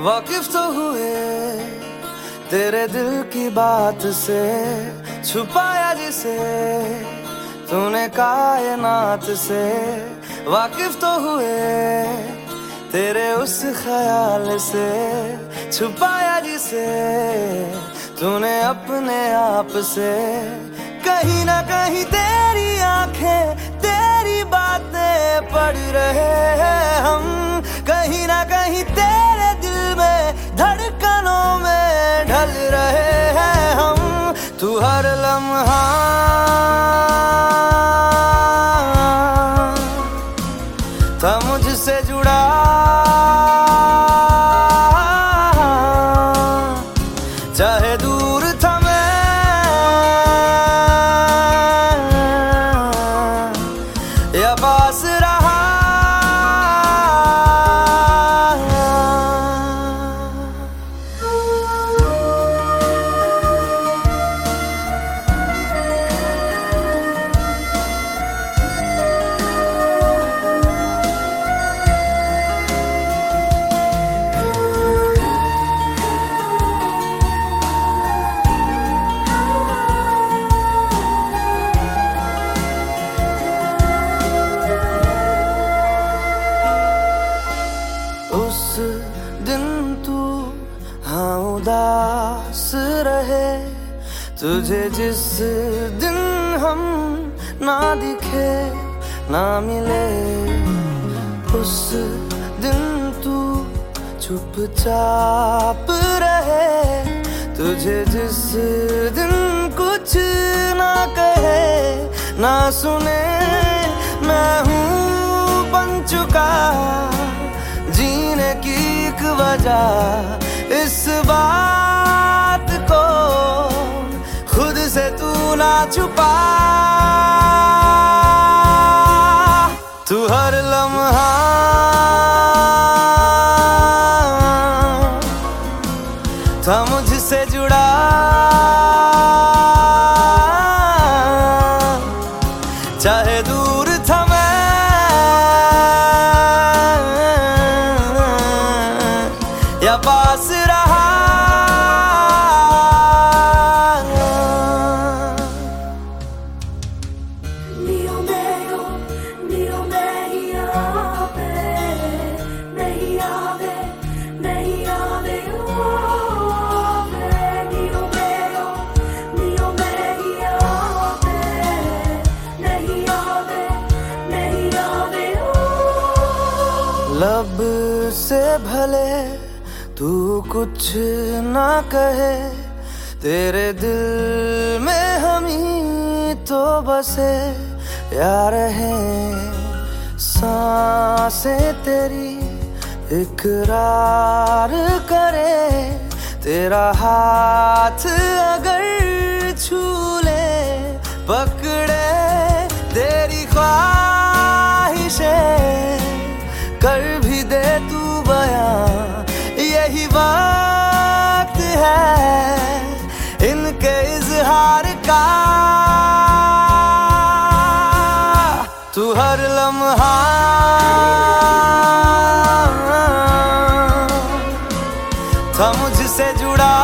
वाकिफ तो हुए तेरे दिल की बात से, छुपाया जिसे तूने कायनात से। वाकिफ तो हुए तेरे उस ख्याल से, छुपाया जिसे तूने अपने आप से कहीं ना कहीं तेरी आँखें, तेरी बातें पढ़ रहे हैं हम। कहीं ना कहीं तेरे Shahbaz तुझे जिस दिन हम ना दिखे, ना मिले, उस दिन तू चुपचाप रहे। तुझे जिस दिन कुछ ना कहे, ना सुने, मैं हूँ बन चुका। जीने की एक वजह इस बात ना छुपा। तू हर लम्हा। था मुझसे जुड़ा। चाहे दूर था लब से भले तू कुछ ना कहे, तेरे दिल में हम ही तो बसे यार हैं साँसें तेरी, इकरार करे, तेरा हाथ अगर छू ले, पकड़े बयां यही वक्त है इनके इजहार का। तू हर लम्हा था मुझसे जुड़ा।